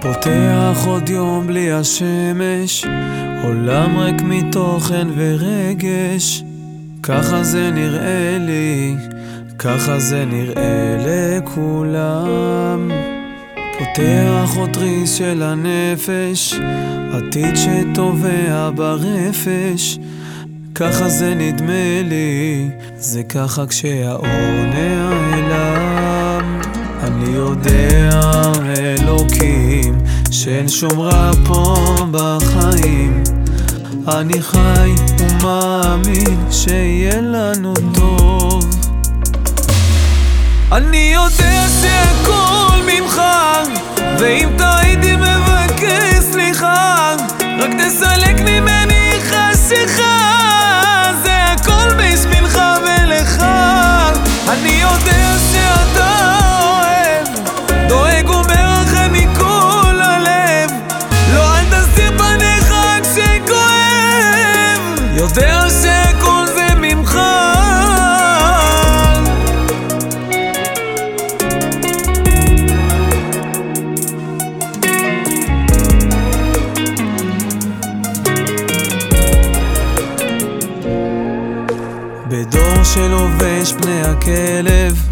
פותח עוד יום בלי השמש, עולם ריק מתוכן ורגש. ככה זה נראה לי, ככה זה נראה לכולם. פותח עוד תריס של הנפש, עתיד שטובע ברפש. ככה זה נדמה לי, זה ככה כשהאור נעלם. אני יודע, אלוקים, שאין שום רע פה בחיים. אני חי ומאמין שיהיה לנו טוב. אני יודע שהכל ממך, ואם טעיתי בדור שלובש פני הכלב,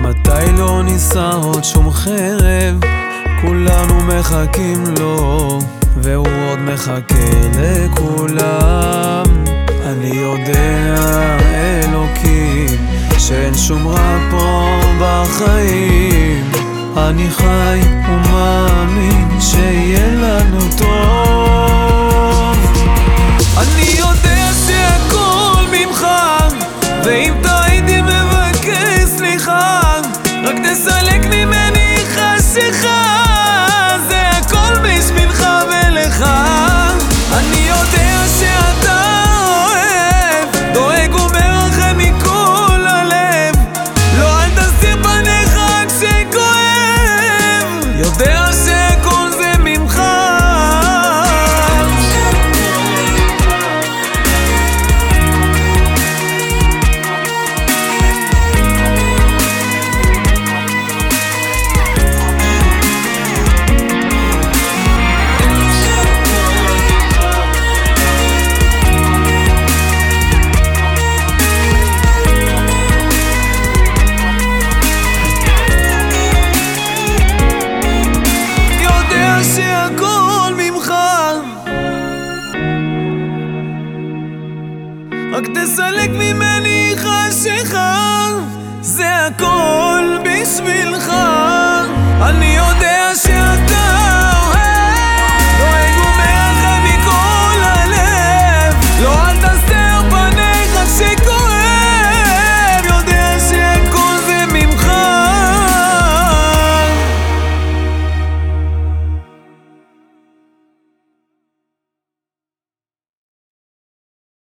מתי לא נישא עוד שום חרב? כולנו מחכים לו, והוא עוד מחכה לכולם. אני יודע, אלוקים, שאין שום רע פה בחיים. אני חי ומאמין שיהיה לנו טוב. רק תסלק ממני חשיכה. רק תסלק ממני חשיכה. זה הכל